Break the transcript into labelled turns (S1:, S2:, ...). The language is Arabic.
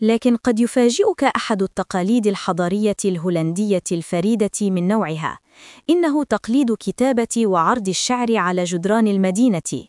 S1: لكن قد يفاجئك أحد التقاليد الحضارية الهولندية الفريدة من نوعها. إنه تقليد كتابة وعرض الشعر على جدران المدينة.